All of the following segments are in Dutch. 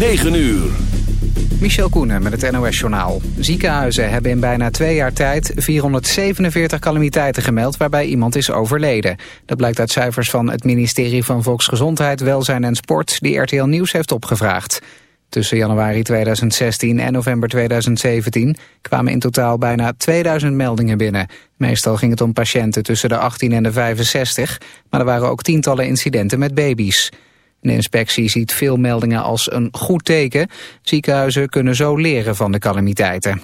9 uur. Michel Koenen met het NOS-journaal. Ziekenhuizen hebben in bijna twee jaar tijd 447 calamiteiten gemeld... waarbij iemand is overleden. Dat blijkt uit cijfers van het ministerie van Volksgezondheid, Welzijn en Sport... die RTL Nieuws heeft opgevraagd. Tussen januari 2016 en november 2017 kwamen in totaal bijna 2000 meldingen binnen. Meestal ging het om patiënten tussen de 18 en de 65... maar er waren ook tientallen incidenten met baby's. De inspectie ziet veel meldingen als een goed teken. Ziekenhuizen kunnen zo leren van de calamiteiten.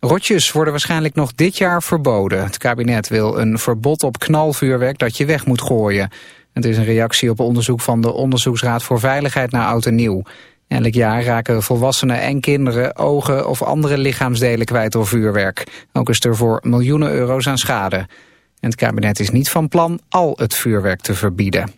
Rotjes worden waarschijnlijk nog dit jaar verboden. Het kabinet wil een verbod op knalvuurwerk dat je weg moet gooien. Het is een reactie op onderzoek van de Onderzoeksraad voor Veiligheid naar Oud en Nieuw. Elk jaar raken volwassenen en kinderen ogen of andere lichaamsdelen kwijt door vuurwerk. Ook is er voor miljoenen euro's aan schade. En het kabinet is niet van plan al het vuurwerk te verbieden.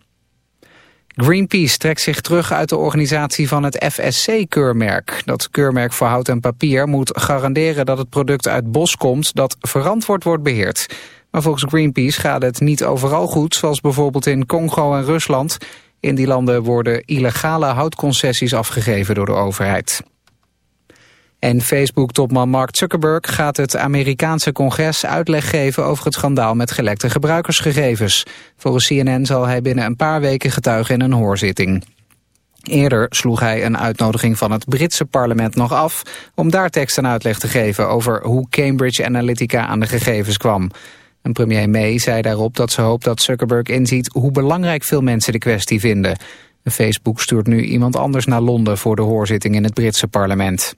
Greenpeace trekt zich terug uit de organisatie van het FSC-keurmerk. Dat keurmerk voor hout en papier moet garanderen dat het product uit bos komt dat verantwoord wordt beheerd. Maar volgens Greenpeace gaat het niet overal goed, zoals bijvoorbeeld in Congo en Rusland. In die landen worden illegale houtconcessies afgegeven door de overheid. En Facebook-topman Mark Zuckerberg gaat het Amerikaanse congres uitleg geven over het schandaal met gelekte gebruikersgegevens. Volgens CNN zal hij binnen een paar weken getuigen in een hoorzitting. Eerder sloeg hij een uitnodiging van het Britse parlement nog af om daar tekst en uitleg te geven over hoe Cambridge Analytica aan de gegevens kwam. En premier May zei daarop dat ze hoopt dat Zuckerberg inziet hoe belangrijk veel mensen de kwestie vinden. Facebook stuurt nu iemand anders naar Londen voor de hoorzitting in het Britse parlement.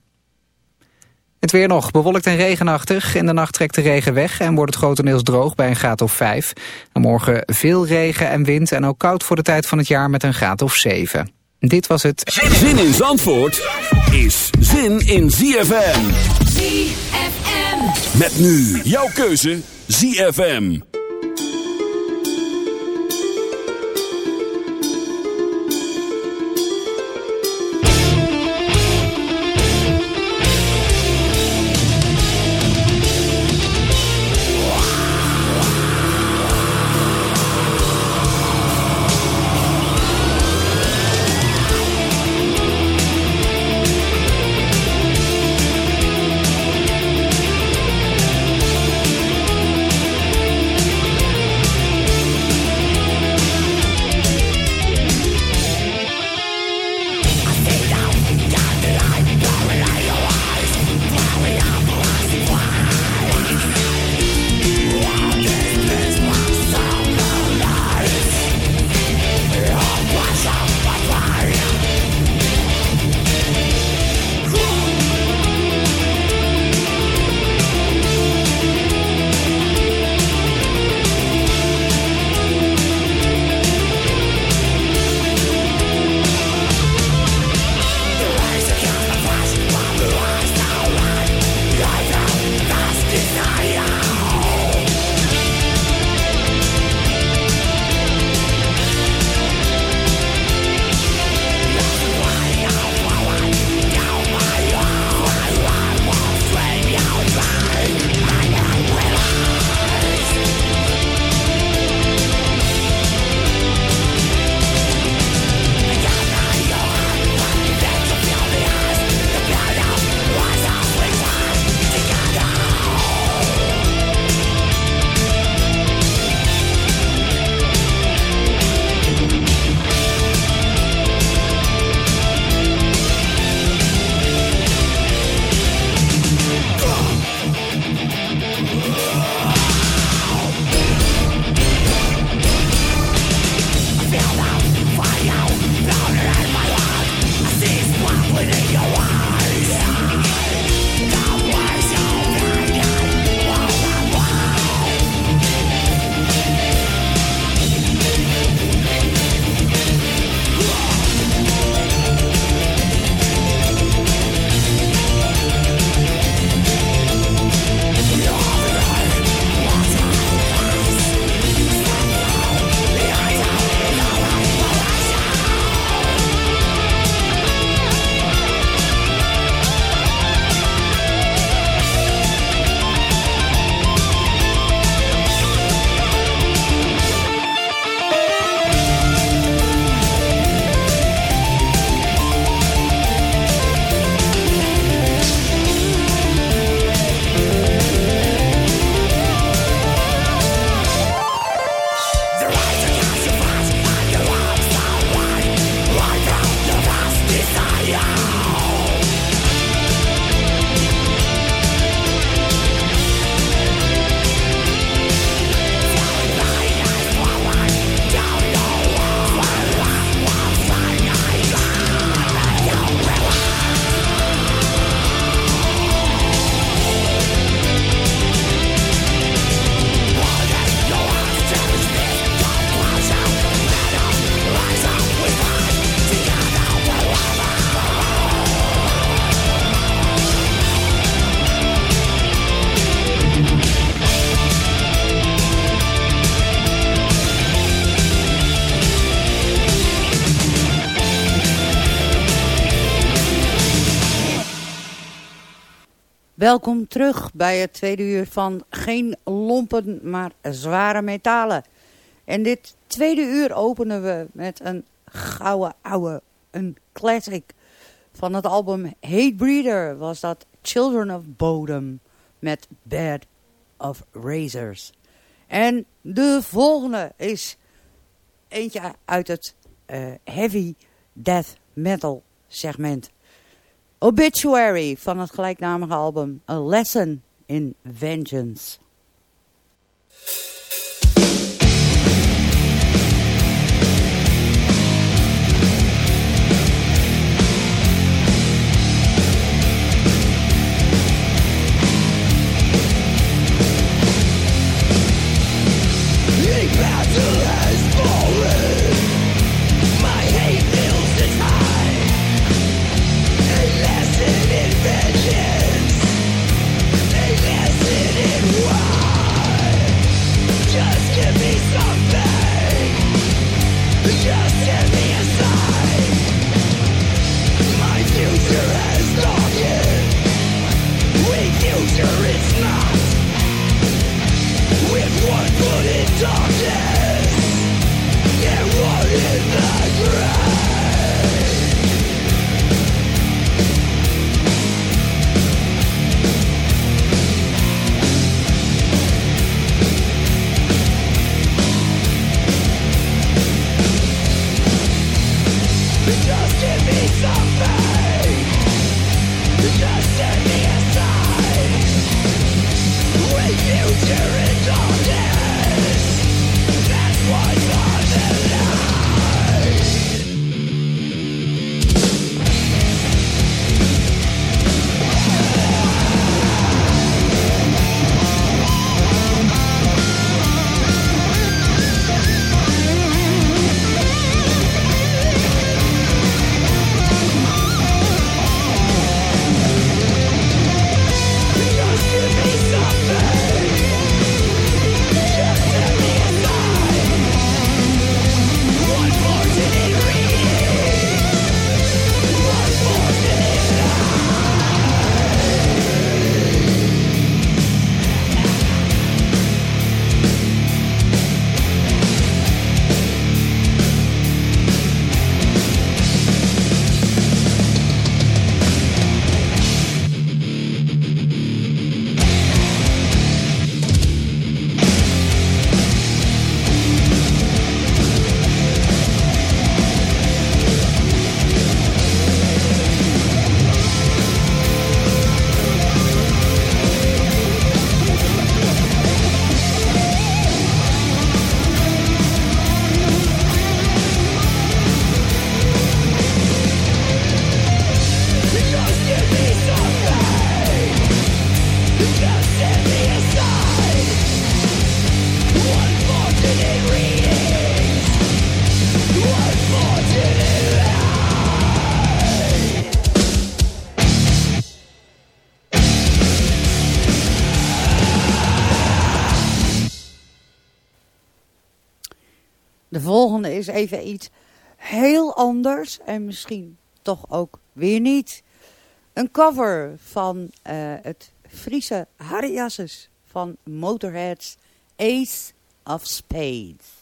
Het weer nog, bewolkt en regenachtig. In de nacht trekt de regen weg en wordt het grotendeels droog bij een graad of 5. En morgen veel regen en wind en ook koud voor de tijd van het jaar met een graad of 7. Dit was het. Zin in Zandvoort is zin in ZFM. ZFM. Met nu jouw keuze ZFM. Welkom terug bij het tweede uur van Geen Lompen, maar Zware Metalen. En dit tweede uur openen we met een gouden ouwe, een classic. Van het album Hate Breeder was dat Children of Bodom met Bed of Razors. En de volgende is eentje uit het uh, heavy death metal segment. Obituary van het gelijknamige album A Lesson in Vengeance. Volgende is even iets heel anders en misschien toch ook weer niet. Een cover van uh, het Friese Harriasses van Motorhead's Ace of Spades.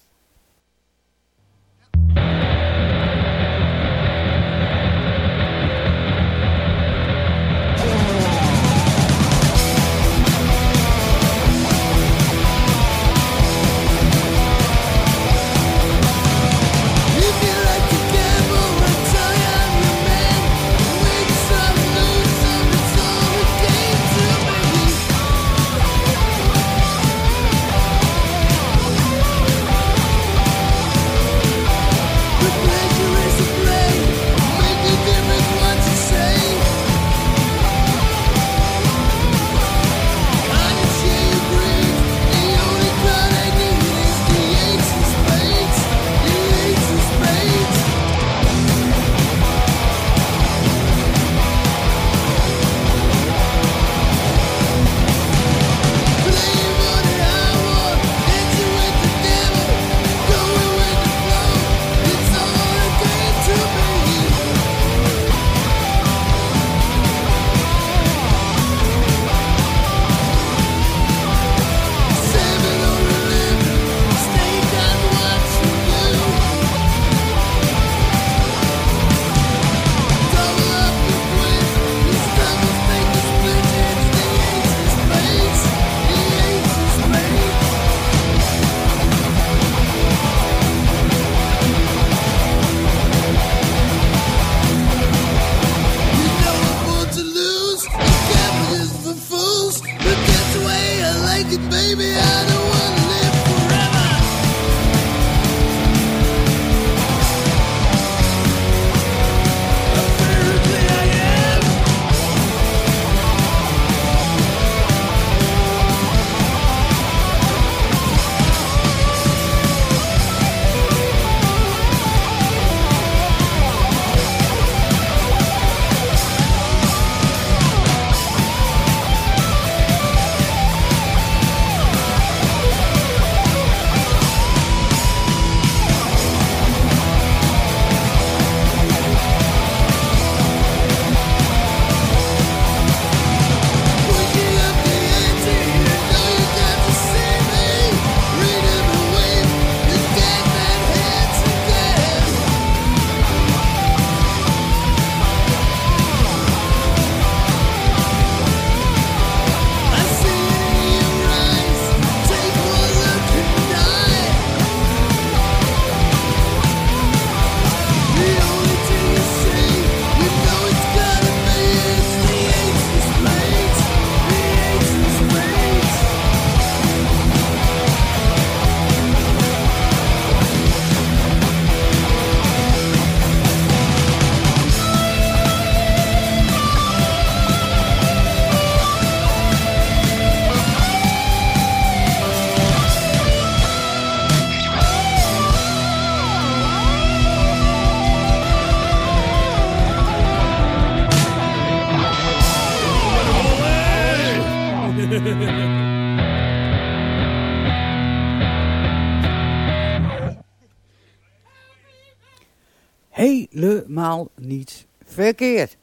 Helemaal niet verkeerd.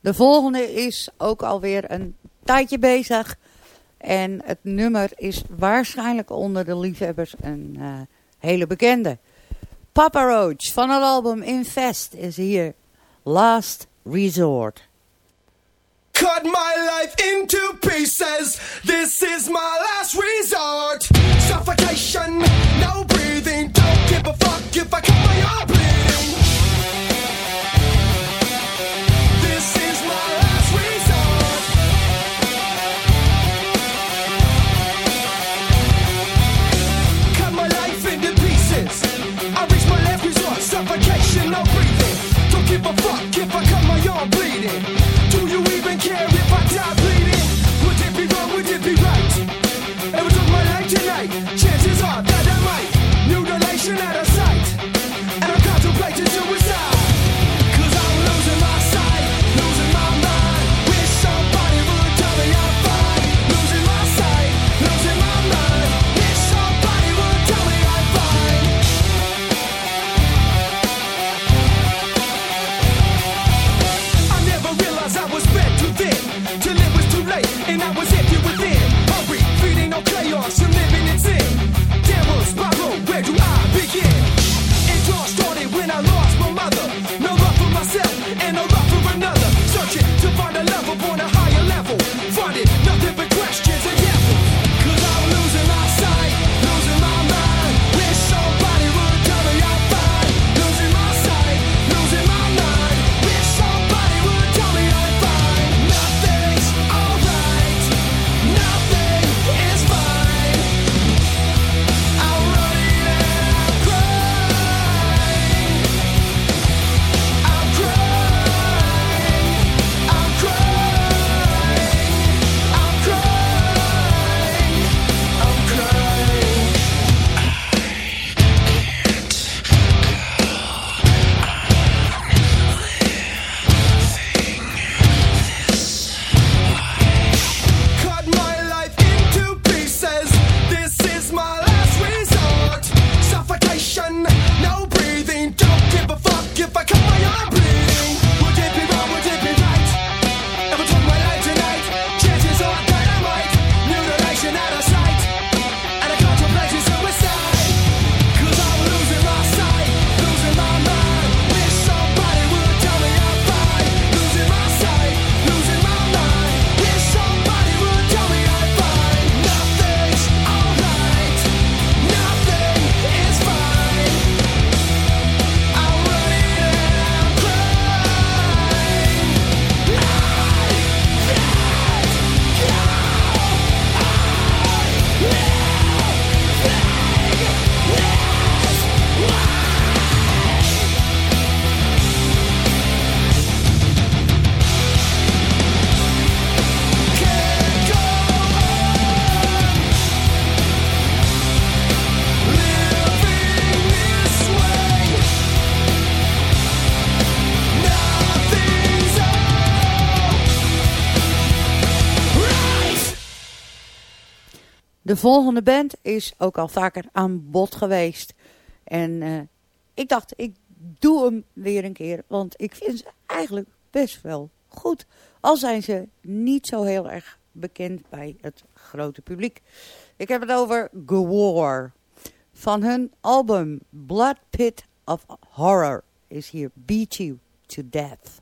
De volgende is ook alweer een tijdje bezig. En het nummer is waarschijnlijk onder de liefhebbers een uh, hele bekende. Papa Roach van het album Infest is hier. Last Resort. Cut my life into pieces. This is my last resort. Suffocation, no breathing. Don't give a fuck if I cut my bleeding. Give a fuck if I cut my arm bleeding. Do you even care if I die bleeding? Would it be wrong? Would it be right? Was on my life tonight. Chances are that I might mutilation at a De volgende band is ook al vaker aan bod geweest. En uh, ik dacht, ik doe hem weer een keer. Want ik vind ze eigenlijk best wel goed. Al zijn ze niet zo heel erg bekend bij het grote publiek. Ik heb het over Gwar. Van hun album Blood Pit of Horror is hier Beat You to Death.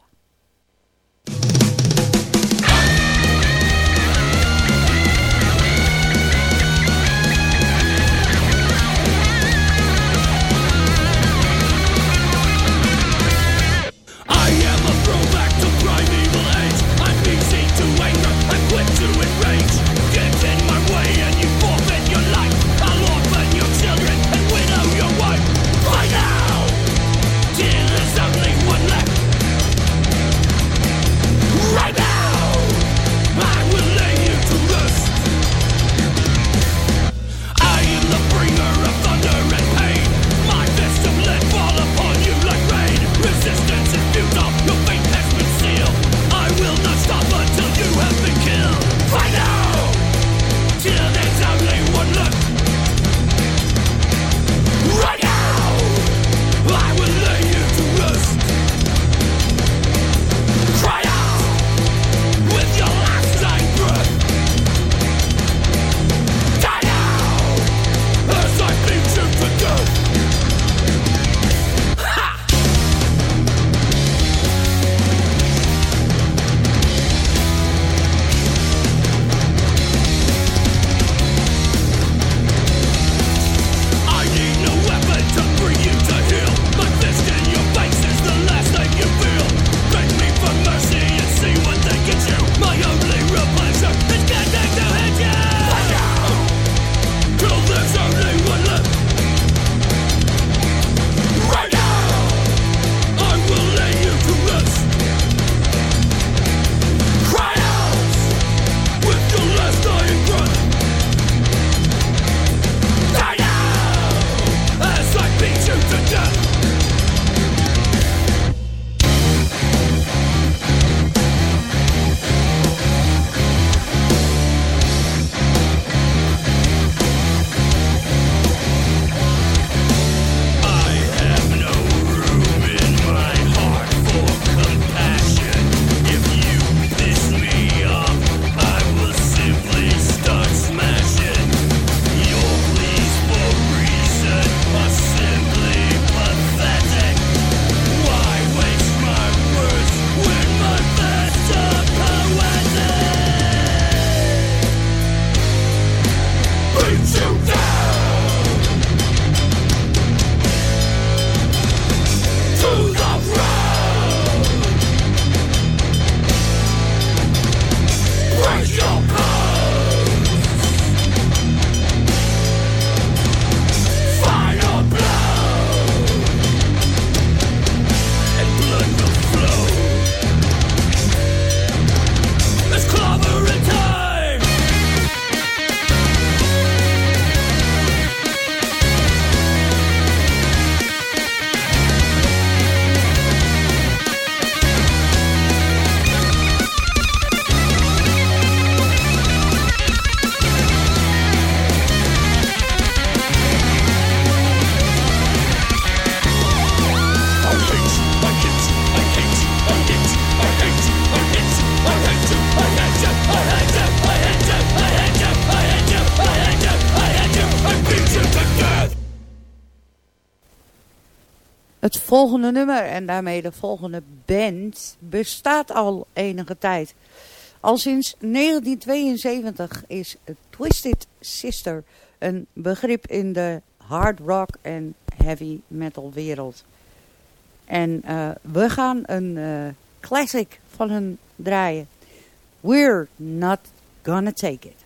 Volgende nummer en daarmee de volgende band bestaat al enige tijd. Al sinds 1972 is Twisted Sister een begrip in de hard rock en heavy metal wereld. En uh, we gaan een uh, classic van hun draaien. We're not gonna take it.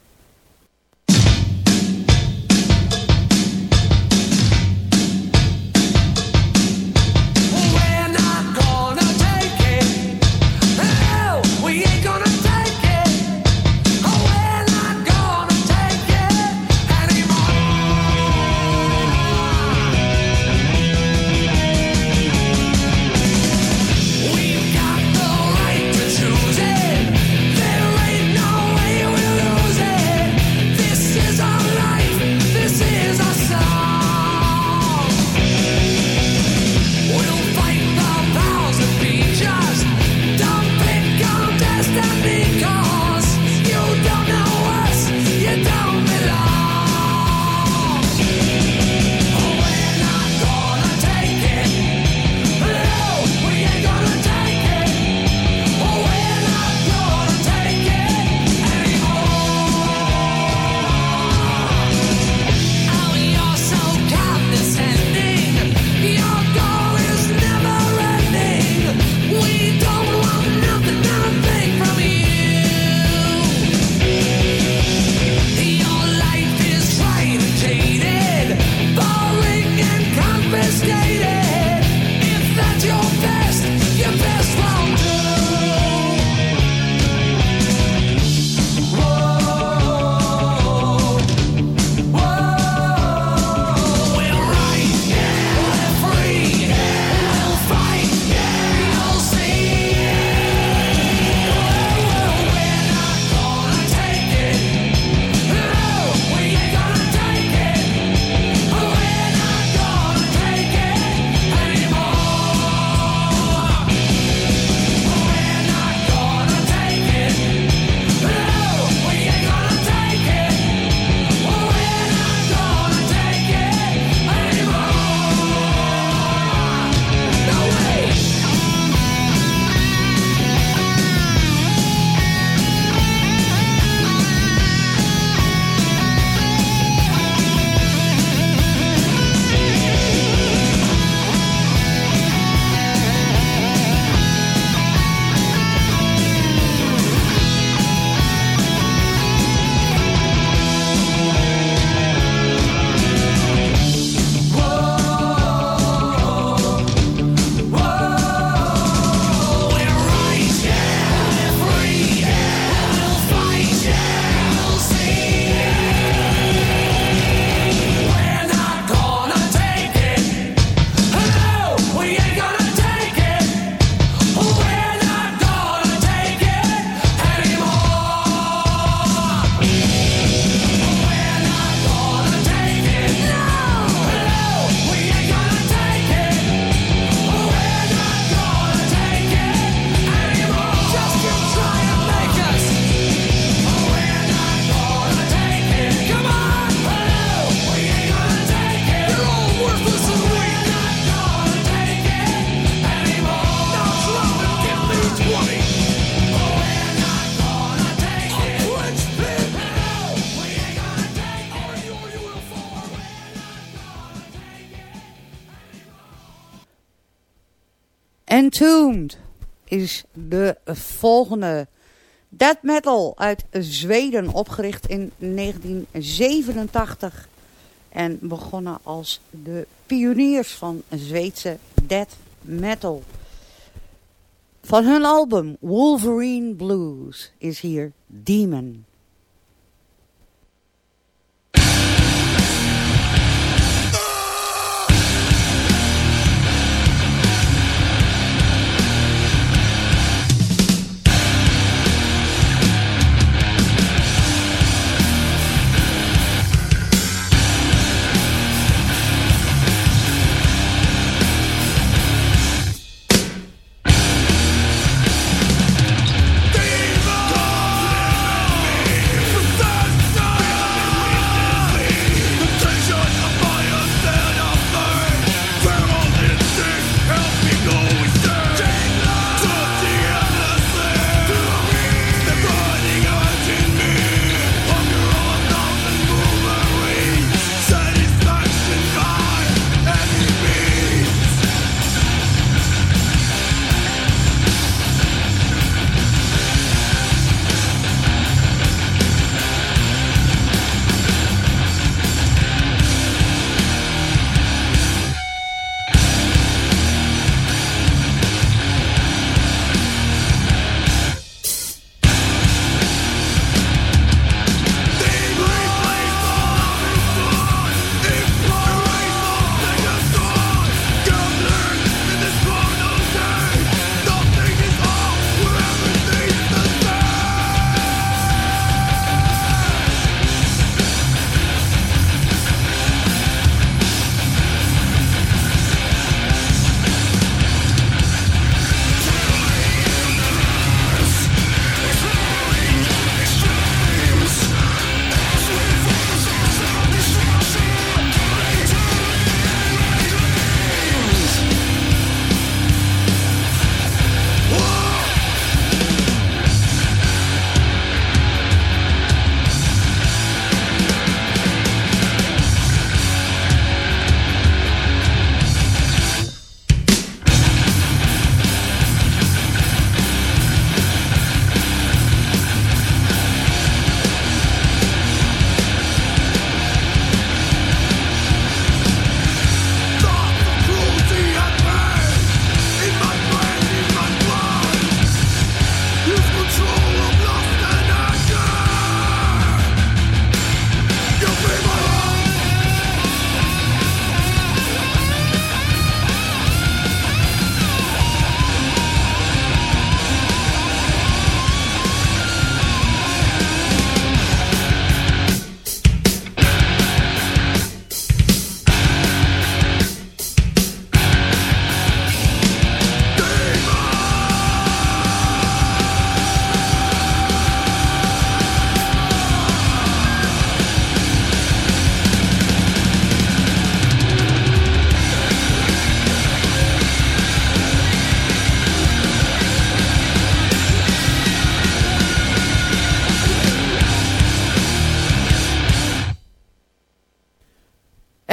Death metal uit Zweden, opgericht in 1987. En begonnen als de pioniers van Zweedse death metal. Van hun album Wolverine Blues is hier Demon.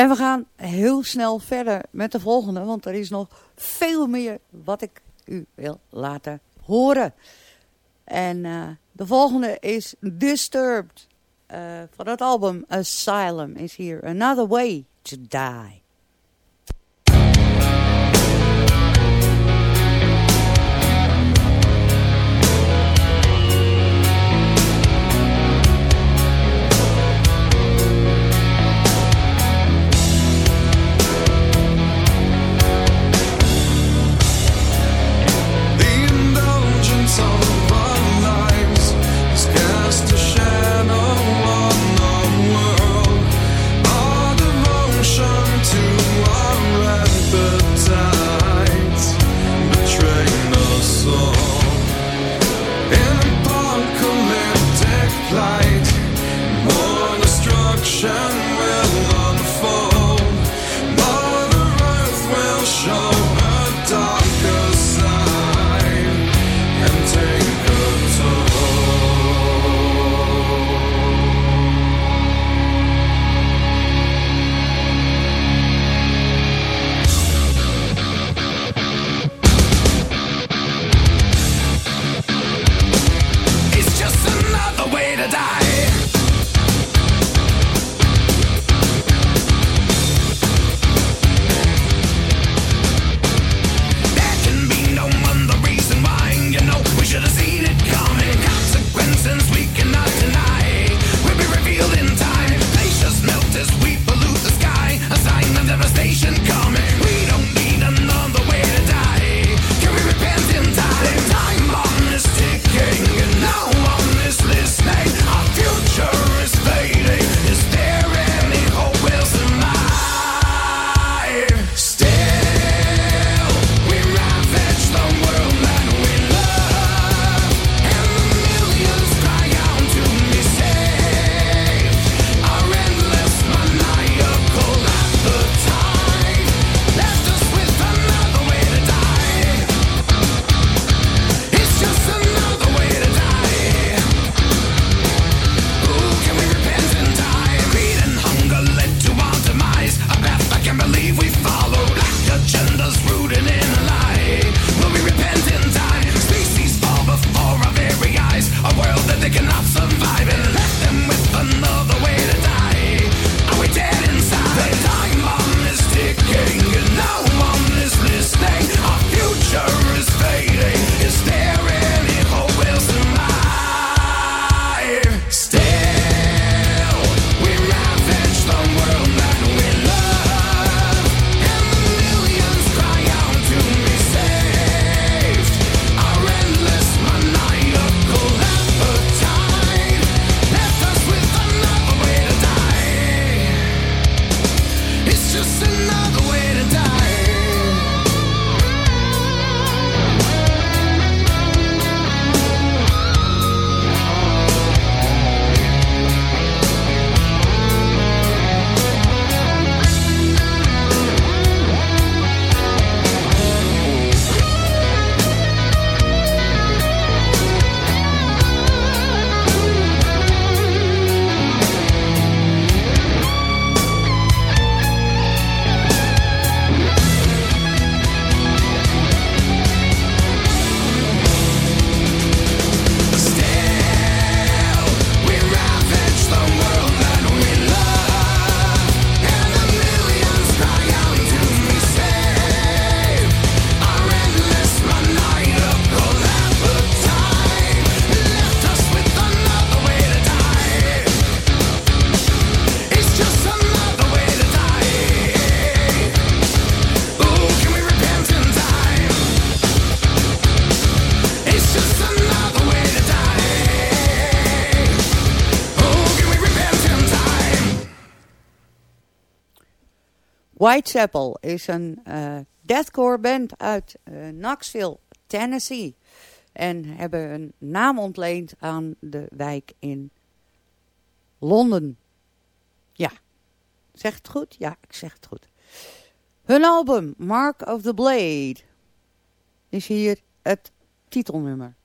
En we gaan heel snel verder met de volgende, want er is nog veel meer wat ik u wil laten horen. En uh, de volgende is Disturbed. Uh, van het album Asylum is hier Another Way to Die. Whitechapel is een uh, deathcore band uit uh, Knoxville, Tennessee. En hebben een naam ontleend aan de wijk in Londen. Ja, zeg het goed? Ja, ik zeg het goed. Hun album, Mark of the Blade, is hier het titelnummer.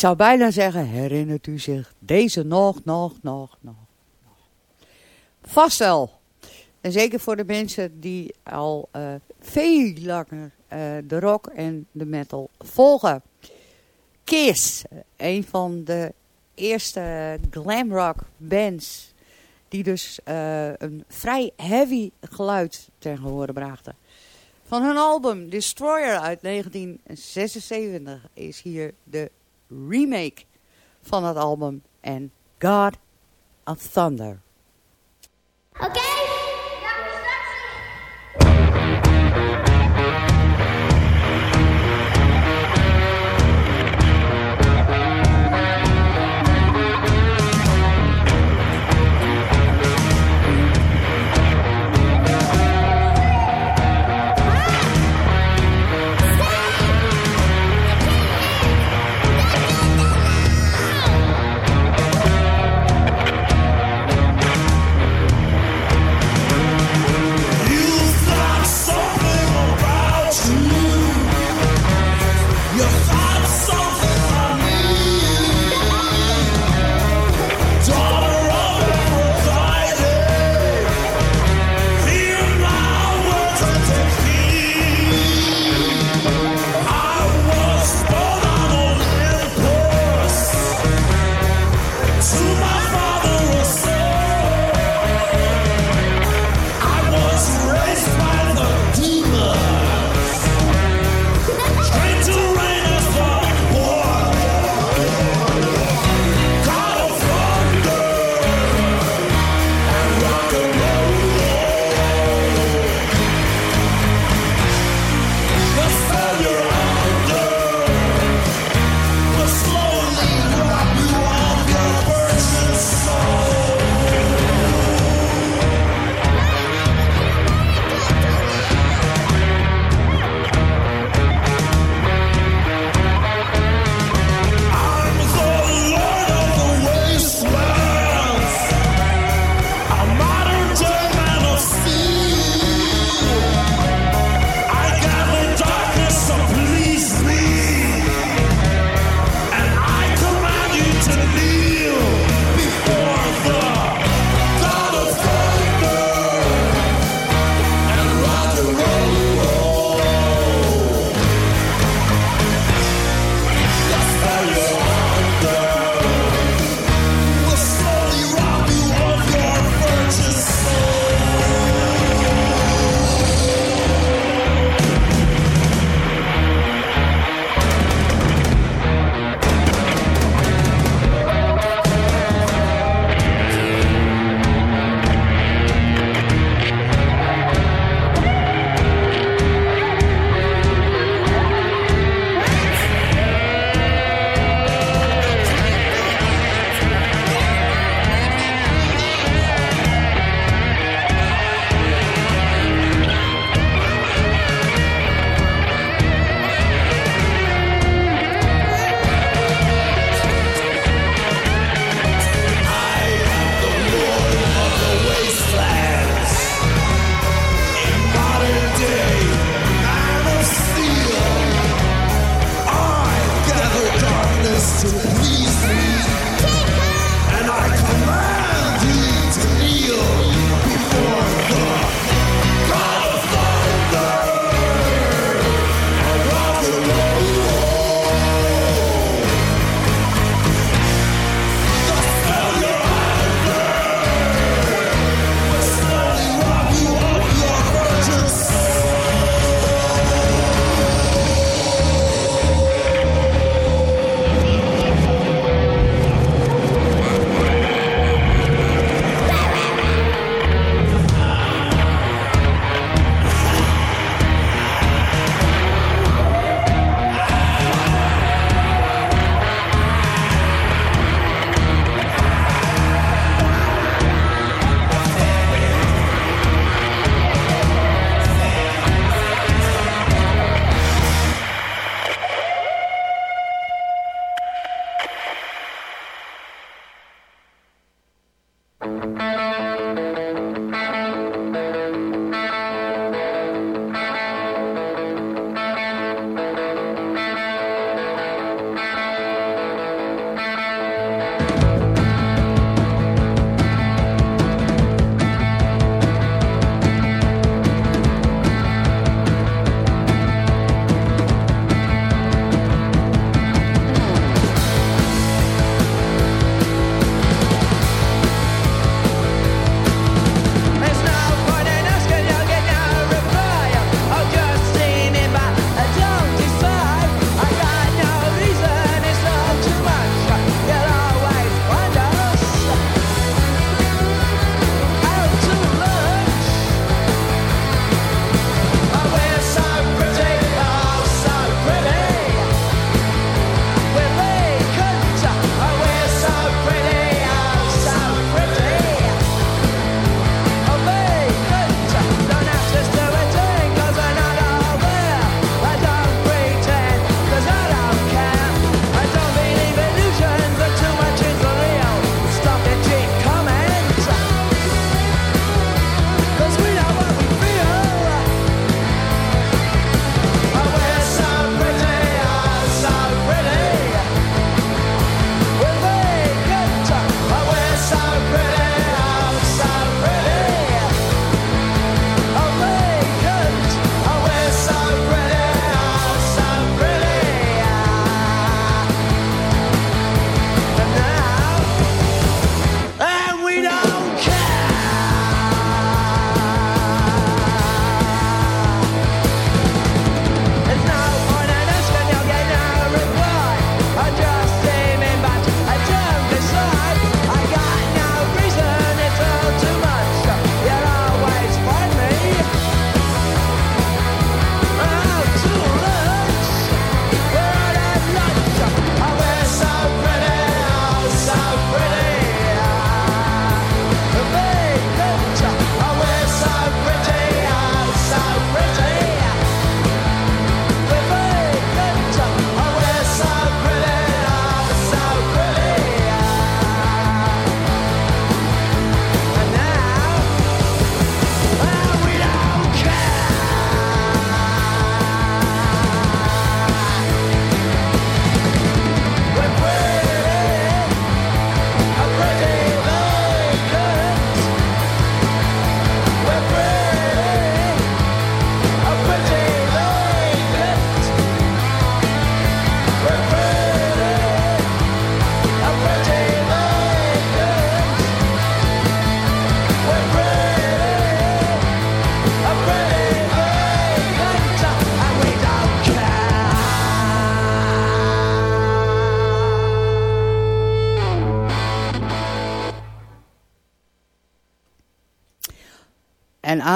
Zou bijna zeggen, herinnert u zich deze nog, nog, nog, nog. Vast wel. En zeker voor de mensen die al uh, veel langer uh, de rock en de metal volgen. Kiss, een van de eerste glam rock bands die dus uh, een vrij heavy geluid ten gehore brachten. Van hun album Destroyer uit 1976 is hier de remake van het album en God of Thunder. Oké? Okay?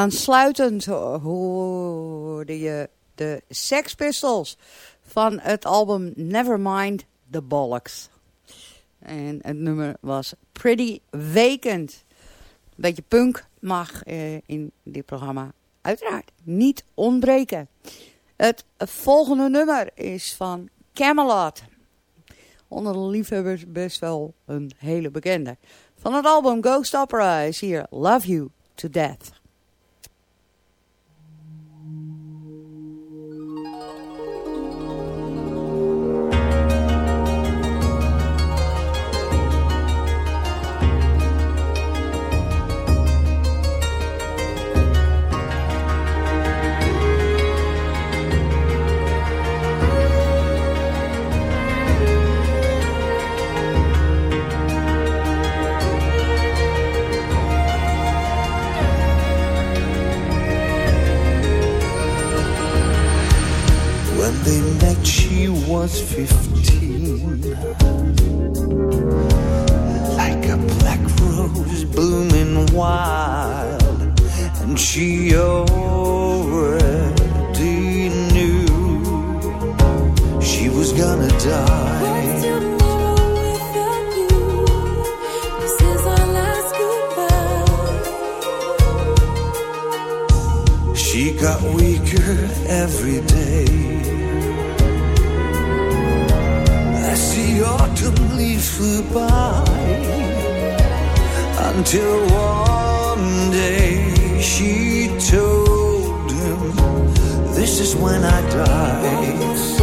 Aansluitend hoorde je de Sex Pistols van het album Nevermind the Bollocks. En het nummer was Pretty Vacant. Beetje punk mag eh, in dit programma uiteraard niet ontbreken. Het volgende nummer is van Camelot. Onder de liefhebbers best wel een hele bekende. Van het album Ghost Opera is hier Love You to Death. Was fifteen. Like a black rose blooming wild And she already knew She was gonna die. She got weaker every day flew by Until one day she told him This is when I die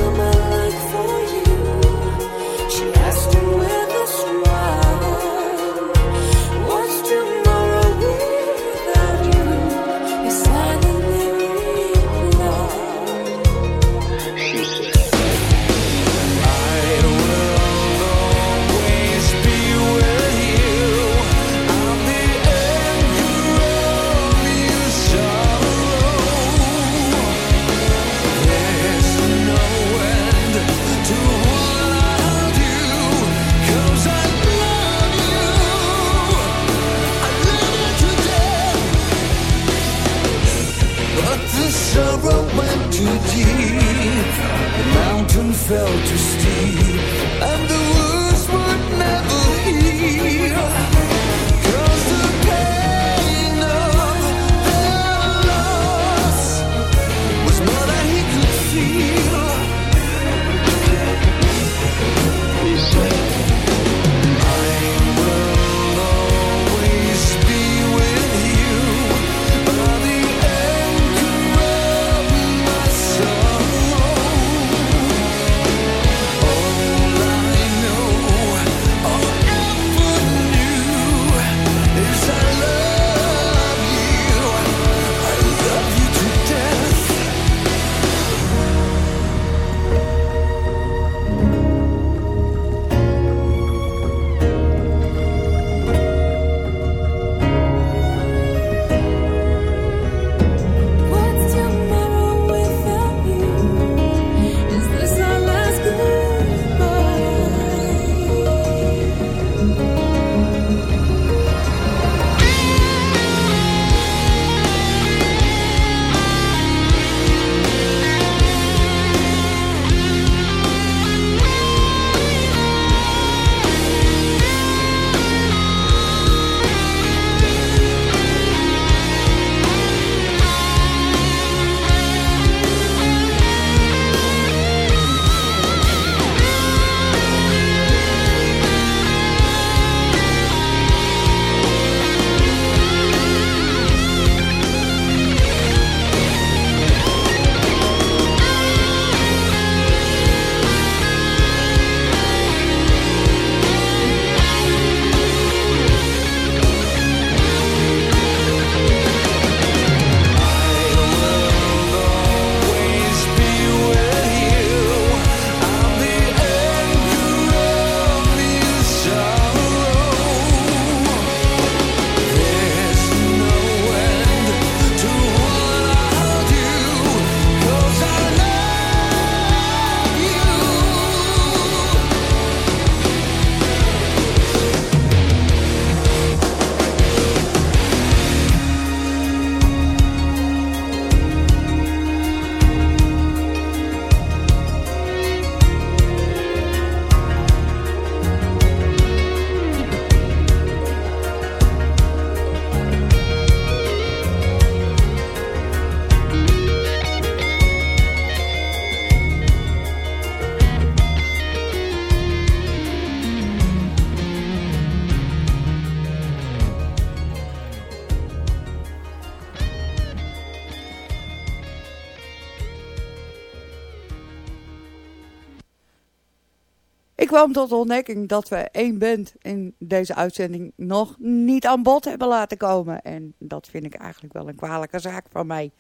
kwam tot de ontdekking dat we één band in deze uitzending nog niet aan bod hebben laten komen. En dat vind ik eigenlijk wel een kwalijke zaak van mij.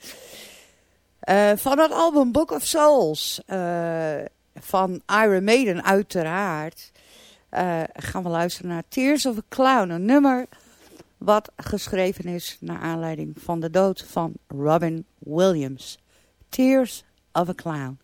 Uh, van het album Book of Souls uh, van Iron Maiden uiteraard uh, gaan we luisteren naar Tears of a Clown. Een nummer wat geschreven is naar aanleiding van de dood van Robin Williams. Tears of a Clown.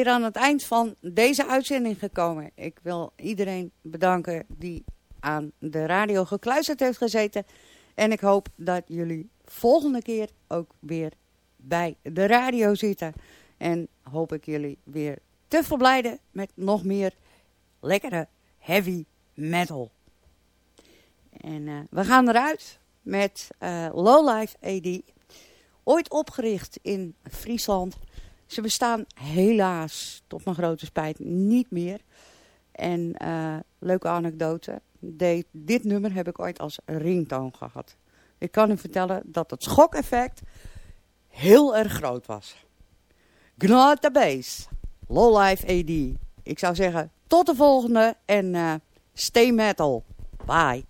Alweer aan het eind van deze uitzending gekomen. Ik wil iedereen bedanken die aan de radio gekluisterd heeft gezeten. En ik hoop dat jullie volgende keer ook weer bij de radio zitten. En hoop ik jullie weer te verblijden met nog meer lekkere heavy metal. En uh, we gaan eruit met uh, Lowlife AD. Ooit opgericht in Friesland. Ze bestaan helaas, tot mijn grote spijt, niet meer. En uh, leuke anekdote. Dit nummer heb ik ooit als ringtoon gehad. Ik kan u vertellen dat het schokeffect heel erg groot was. Gnad de Base. Lowlife AD. Ik zou zeggen, tot de volgende en uh, stay metal. Bye.